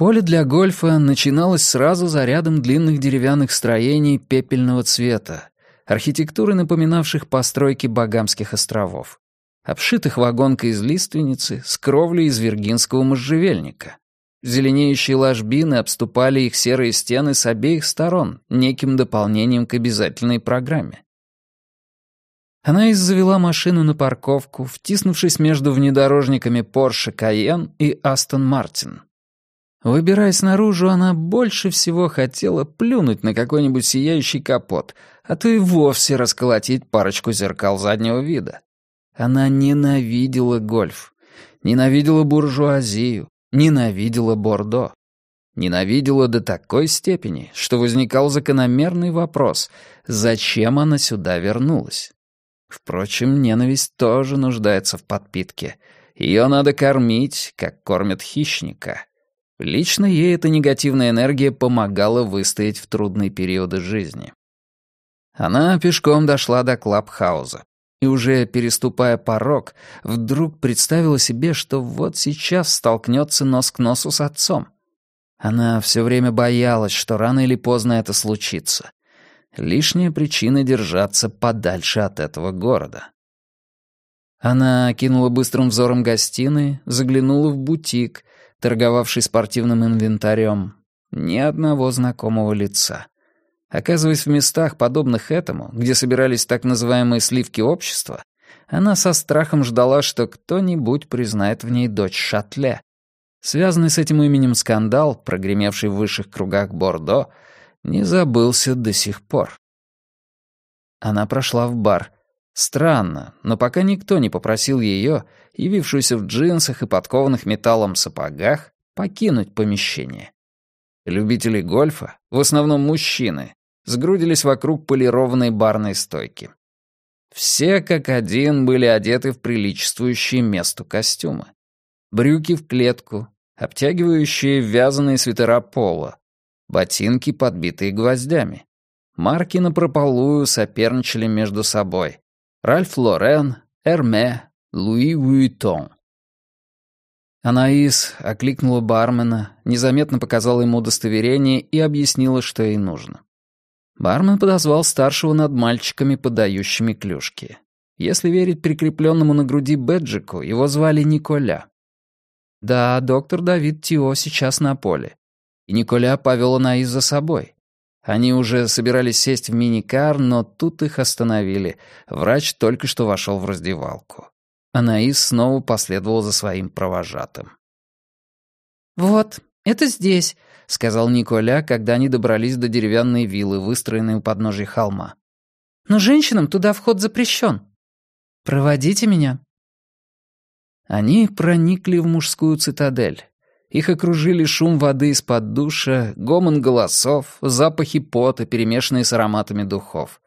Поле для гольфа начиналось сразу за рядом длинных деревянных строений пепельного цвета, архитектуры, напоминавших постройки Багамских островов, обшитых вагонкой из лиственницы с кровлей из виргинского можжевельника. Зеленеющие ложбины обступали их серые стены с обеих сторон, неким дополнением к обязательной программе. Она завела машину на парковку, втиснувшись между внедорожниками Porsche Cayenne и Aston Martin. Выбираясь наружу, она больше всего хотела плюнуть на какой-нибудь сияющий капот, а то и вовсе расколотить парочку зеркал заднего вида. Она ненавидела гольф, ненавидела буржуазию, ненавидела Бордо. Ненавидела до такой степени, что возникал закономерный вопрос, зачем она сюда вернулась. Впрочем, ненависть тоже нуждается в подпитке. Ее надо кормить, как кормят хищника. Лично ей эта негативная энергия помогала выстоять в трудные периоды жизни. Она пешком дошла до Клабхауза. И уже переступая порог, вдруг представила себе, что вот сейчас столкнется нос к носу с отцом. Она все время боялась, что рано или поздно это случится. Лишняя причина держаться подальше от этого города. Она кинула быстрым взором гостиной, заглянула в бутик, торговавший спортивным инвентарем. Ни одного знакомого лица. Оказываясь в местах, подобных этому, где собирались так называемые сливки общества, она со страхом ждала, что кто-нибудь признает в ней дочь Шатле. Связанный с этим именем скандал, прогремевший в высших кругах Бордо, не забылся до сих пор. Она прошла в бар. Странно, но пока никто не попросил ее, явившуюся в джинсах и подкованных металлом сапогах, покинуть помещение. Любители гольфа, в основном мужчины, сгрудились вокруг полированной барной стойки. Все как один были одеты в приличествующие месту костюмы. Брюки в клетку, обтягивающие вязаные свитера пола, ботинки, подбитые гвоздями. Марки напропалую соперничали между собой. Ральф Лорен, Эрме, Луи Вуитон. Анаис окликнула бармена, незаметно показала ему удостоверение и объяснила, что ей нужно. Бармен подозвал старшего над мальчиками, подающими клюшки. Если верить прикрепленному на груди бэджику, его звали Николя. Да, доктор Давид Тио сейчас на поле. И Николя повел Анаис за собой. Они уже собирались сесть в мини-кар, но тут их остановили. Врач только что вошел в раздевалку. Анаис снова последовал за своим провожатым. «Вот, это здесь», — сказал Николя, когда они добрались до деревянной виллы, выстроенной у подножия холма. «Но женщинам туда вход запрещен. Проводите меня». Они проникли в мужскую цитадель. Их окружили шум воды из-под душа, гомон голосов, запахи пота, перемешанные с ароматами духов.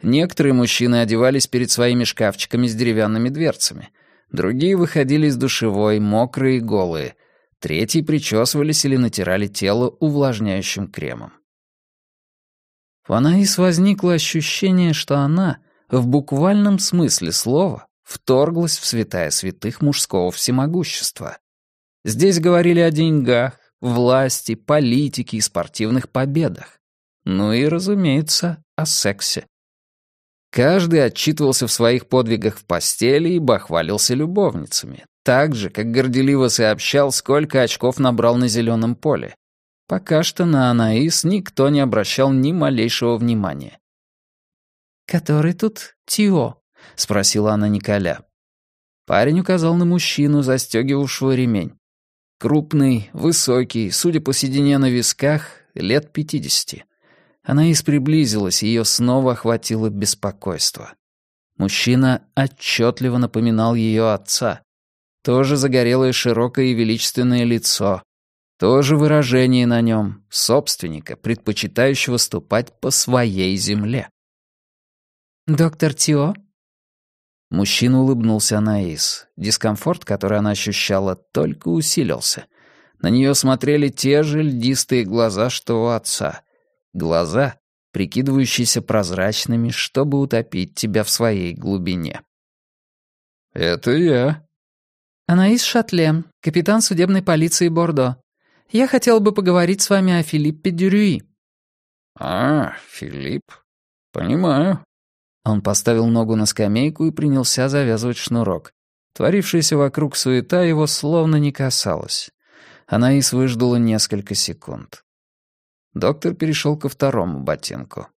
Некоторые мужчины одевались перед своими шкафчиками с деревянными дверцами. Другие выходили из душевой, мокрые и голые. Третьи причесывались или натирали тело увлажняющим кремом. У Анаис возникло ощущение, что она, в буквальном смысле слова, вторглась в святая святых мужского всемогущества. Здесь говорили о деньгах, власти, политике и спортивных победах. Ну и, разумеется, о сексе. Каждый отчитывался в своих подвигах в постели и бахвалился любовницами, так же, как горделиво сообщал, сколько очков набрал на зеленом поле. Пока что на Анаис никто не обращал ни малейшего внимания. «Который тут Тио?» — спросила она Николя. Парень указал на мужчину, застегивавшего ремень. Крупный, высокий, судя по седине на висках, лет пятидесяти. Анаис приблизилась, ее снова охватило беспокойство. Мужчина отчетливо напоминал ее отца. Тоже загорелое широкое и величественное лицо. Тоже выражение на нем собственника, предпочитающего ступать по своей земле. «Доктор Тио?» Мужчина улыбнулся Анаис. Дискомфорт, который она ощущала, только усилился. На нее смотрели те же льдистые глаза, что у отца. Глаза, прикидывающиеся прозрачными, чтобы утопить тебя в своей глубине. «Это я», Анаис Шатле, капитан судебной полиции Бордо. Я хотела бы поговорить с вами о Филиппе Дюрюи». «А, Филипп. Понимаю». Он поставил ногу на скамейку и принялся завязывать шнурок. Творившаяся вокруг суета его словно не касалась. Анаис выждала несколько секунд. Доктор перешел ко второму ботинку.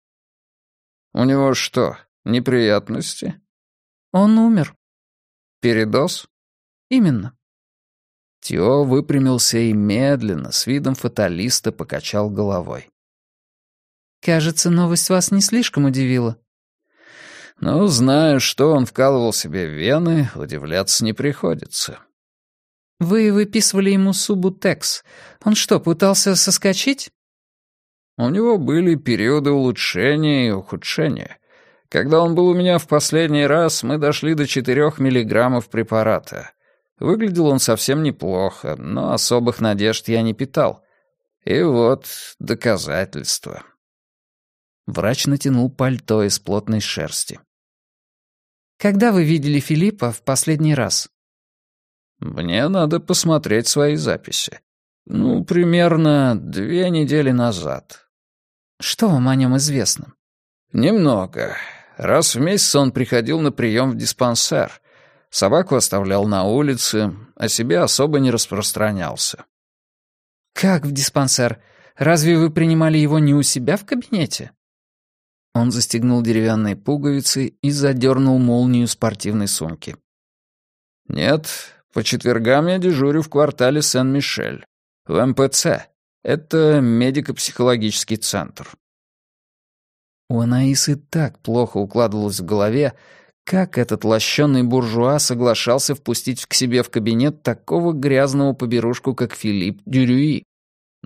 «У него что, неприятности?» «Он умер». «Передоз?» «Именно». Тио выпрямился и медленно, с видом фаталиста, покачал головой. «Кажется, новость вас не слишком удивила». «Ну, знаю, что он вкалывал себе в вены, удивляться не приходится». «Вы выписывали ему субутекс. Он что, пытался соскочить?» «У него были периоды улучшения и ухудшения. Когда он был у меня в последний раз, мы дошли до 4 миллиграммов препарата. Выглядел он совсем неплохо, но особых надежд я не питал. И вот доказательства». Врач натянул пальто из плотной шерсти. «Когда вы видели Филиппа в последний раз?» «Мне надо посмотреть свои записи. Ну, примерно две недели назад». «Что вам о нем известно?» «Немного. Раз в месяц он приходил на прием в диспансер. Собаку оставлял на улице, о себе особо не распространялся». «Как в диспансер? Разве вы принимали его не у себя в кабинете?» Он застегнул деревянные пуговицы и задернул молнию спортивной сумки. «Нет, по четвергам я дежурю в квартале Сен-Мишель, в МПЦ. Это медико-психологический центр». У Анаисы так плохо укладывалось в голове, как этот лощеный буржуа соглашался впустить к себе в кабинет такого грязного поберушку, как Филипп Дюрюи.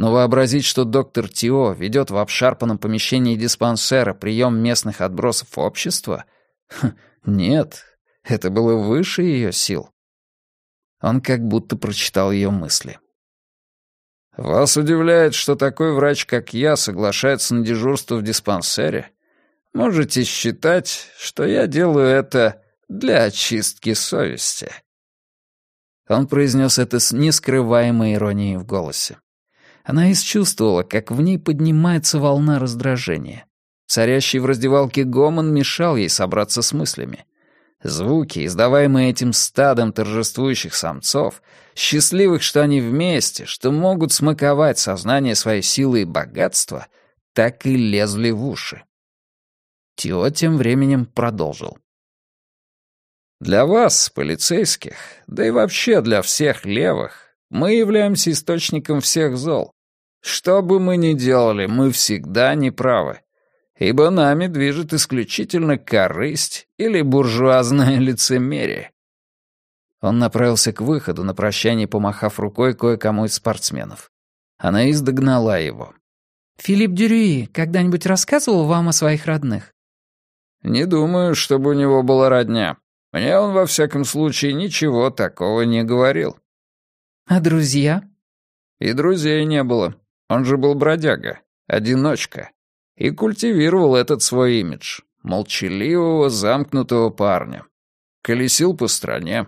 Но вообразить, что доктор Тио ведет в обшарпанном помещении диспансера прием местных отбросов общества? Хм, нет, это было выше ее сил. Он как будто прочитал ее мысли. «Вас удивляет, что такой врач, как я, соглашается на дежурство в диспансере? Можете считать, что я делаю это для очистки совести». Он произнес это с нескрываемой иронией в голосе. Она исчувствовала, как в ней поднимается волна раздражения. Царящий в раздевалке гомон мешал ей собраться с мыслями. Звуки, издаваемые этим стадом торжествующих самцов, счастливых, что они вместе, что могут смаковать сознание своей силы и богатства, так и лезли в уши. Тио тем временем продолжил. «Для вас, полицейских, да и вообще для всех левых, мы являемся источником всех зол. Что бы мы ни делали, мы всегда неправы ибо нами движет исключительно корысть или буржуазное лицемерие». Он направился к выходу, на прощание помахав рукой кое-кому из спортсменов. Анаис догнала его. «Филипп Дюрюи когда-нибудь рассказывал вам о своих родных?» «Не думаю, чтобы у него была родня. Мне он, во всяком случае, ничего такого не говорил». «А друзья?» «И друзей не было. Он же был бродяга, одиночка и культивировал этот свой имидж молчаливого, замкнутого парня. Колесил по стране,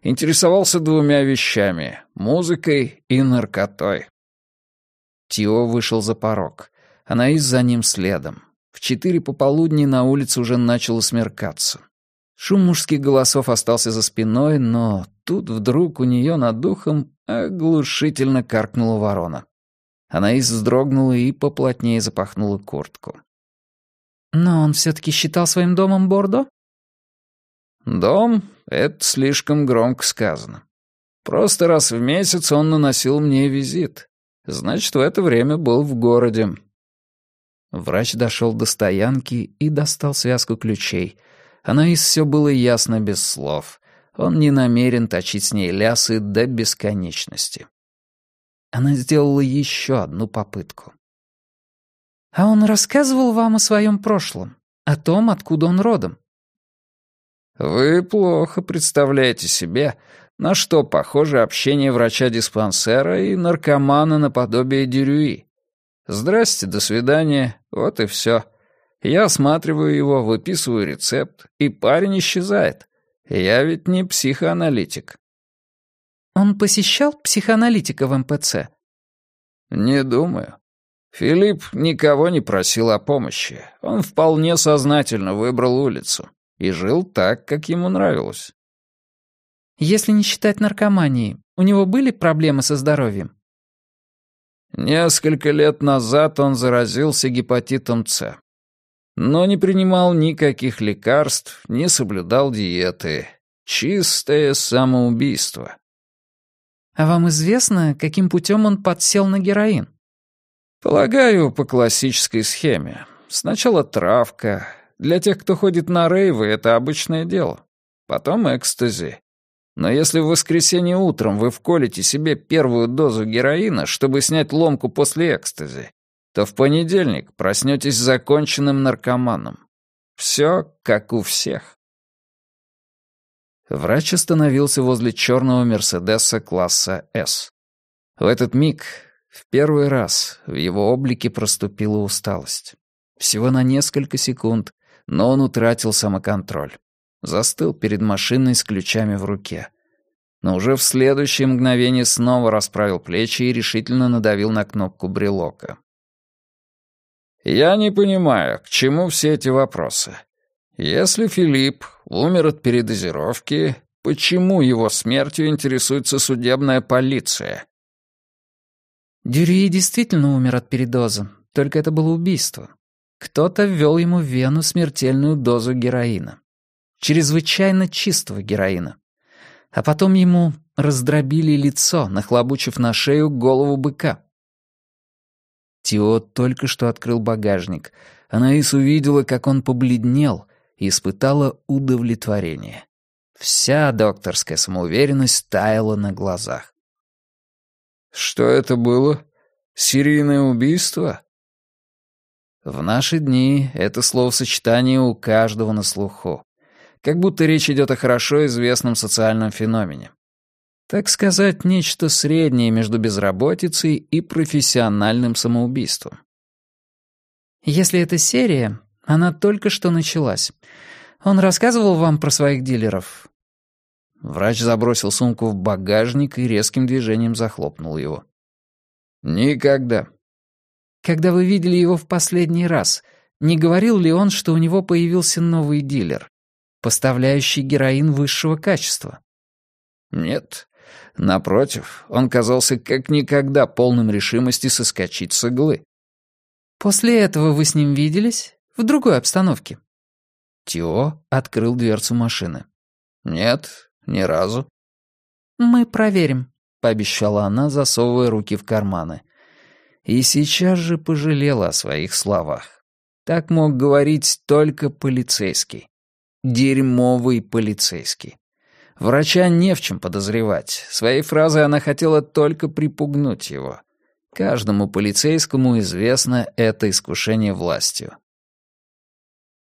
интересовался двумя вещами — музыкой и наркотой. Тио вышел за порог. Анаис за ним следом. В четыре пополудни на улице уже начало смеркаться. Шум мужских голосов остался за спиной, но тут вдруг у нее над духом оглушительно каркнула ворона. Анаис вздрогнула и поплотнее запахнула куртку. «Но он все-таки считал своим домом Бордо?» «Дом — это слишком громко сказано. Просто раз в месяц он наносил мне визит. Значит, в это время был в городе». Врач дошел до стоянки и достал связку ключей. Анаис все было ясно без слов. Он не намерен точить с ней лясы до бесконечности. Она сделала еще одну попытку. «А он рассказывал вам о своем прошлом, о том, откуда он родом?» «Вы плохо представляете себе, на что похоже общение врача-диспансера и наркомана наподобие Дюрюи. Здрасте, до свидания, вот и все. Я осматриваю его, выписываю рецепт, и парень исчезает. Я ведь не психоаналитик. Он посещал психоаналитика в МПЦ? Не думаю. Филипп никого не просил о помощи. Он вполне сознательно выбрал улицу и жил так, как ему нравилось. Если не считать наркомании, у него были проблемы со здоровьем? Несколько лет назад он заразился гепатитом С. Но не принимал никаких лекарств, не соблюдал диеты. Чистое самоубийство. А вам известно, каким путем он подсел на героин? Полагаю, по классической схеме. Сначала травка. Для тех, кто ходит на рейвы, это обычное дело. Потом экстази. Но если в воскресенье утром вы вколите себе первую дозу героина, чтобы снять ломку после экстази, то в понедельник проснетесь законченным наркоманом. Все как у всех. Врач остановился возле черного Мерседеса класса «С». В этот миг, в первый раз, в его облике проступила усталость. Всего на несколько секунд, но он утратил самоконтроль застыл перед машиной с ключами в руке. Но уже в следующее мгновение снова расправил плечи и решительно надавил на кнопку брелока. «Я не понимаю, к чему все эти вопросы. Если Филипп умер от передозировки, почему его смертью интересуется судебная полиция?» Дюрье действительно умер от передоза, только это было убийство. Кто-то ввел ему в вену смертельную дозу героина чрезвычайно чистого героина. А потом ему раздробили лицо, нахлобучив на шею голову быка. Тио только что открыл багажник. Анаис увидела, как он побледнел, и испытала удовлетворение. Вся докторская самоуверенность таяла на глазах. «Что это было? Серийное убийство?» В наши дни это словосочетание у каждого на слуху как будто речь идет о хорошо известном социальном феномене. Так сказать, нечто среднее между безработицей и профессиональным самоубийством. Если это серия, она только что началась. Он рассказывал вам про своих дилеров? Врач забросил сумку в багажник и резким движением захлопнул его. «Никогда». «Когда вы видели его в последний раз, не говорил ли он, что у него появился новый дилер? поставляющий героин высшего качества. Нет. Напротив, он казался как никогда полным решимости соскочить с иглы. После этого вы с ним виделись? В другой обстановке? Тио открыл дверцу машины. Нет, ни разу. Мы проверим, пообещала она, засовывая руки в карманы. И сейчас же пожалела о своих словах. Так мог говорить только полицейский. Дерьмовый полицейский. Врача не в чем подозревать. Своей фразой она хотела только припугнуть его. Каждому полицейскому известно это искушение властью.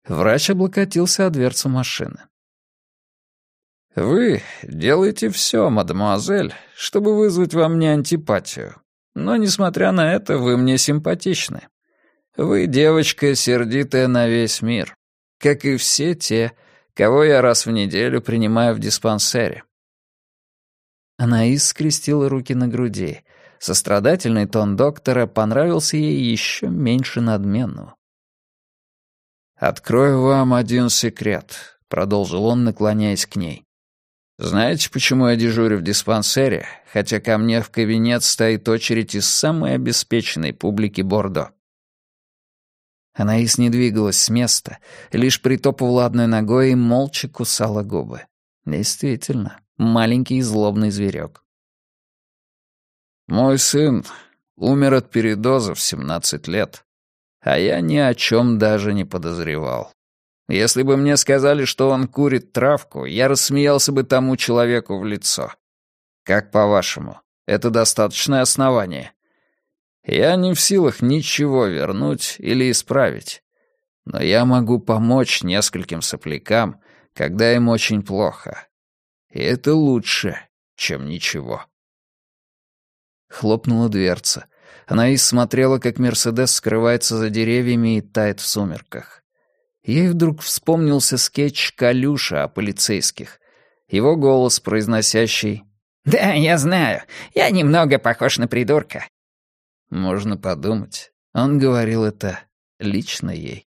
Врач облокотился о дверцу машины. «Вы делаете все, мадемуазель, чтобы вызвать во мне антипатию. Но, несмотря на это, вы мне симпатичны. Вы девочка, сердитая на весь мир как и все те, кого я раз в неделю принимаю в диспансере. Анаис скрестила руки на груди. Сострадательный тон доктора понравился ей еще меньше надменного. «Открою вам один секрет», — продолжил он, наклоняясь к ней. «Знаете, почему я дежурю в диспансере, хотя ко мне в кабинет стоит очередь из самой обеспеченной публики Бордо?» Анаис не двигалась с места, лишь притопывала одной ногой и молча кусала губы. Действительно, маленький и злобный зверек. «Мой сын умер от передоза в 17 лет, а я ни о чем даже не подозревал. Если бы мне сказали, что он курит травку, я рассмеялся бы тому человеку в лицо. Как по-вашему, это достаточное основание?» Я не в силах ничего вернуть или исправить. Но я могу помочь нескольким соплякам, когда им очень плохо. И это лучше, чем ничего. Хлопнула дверца. Она и смотрела, как Мерседес скрывается за деревьями и тает в сумерках. Ей вдруг вспомнился скетч Калюша о полицейских. Его голос, произносящий «Да, я знаю. Я немного похож на придурка. Можно подумать, он говорил это лично ей.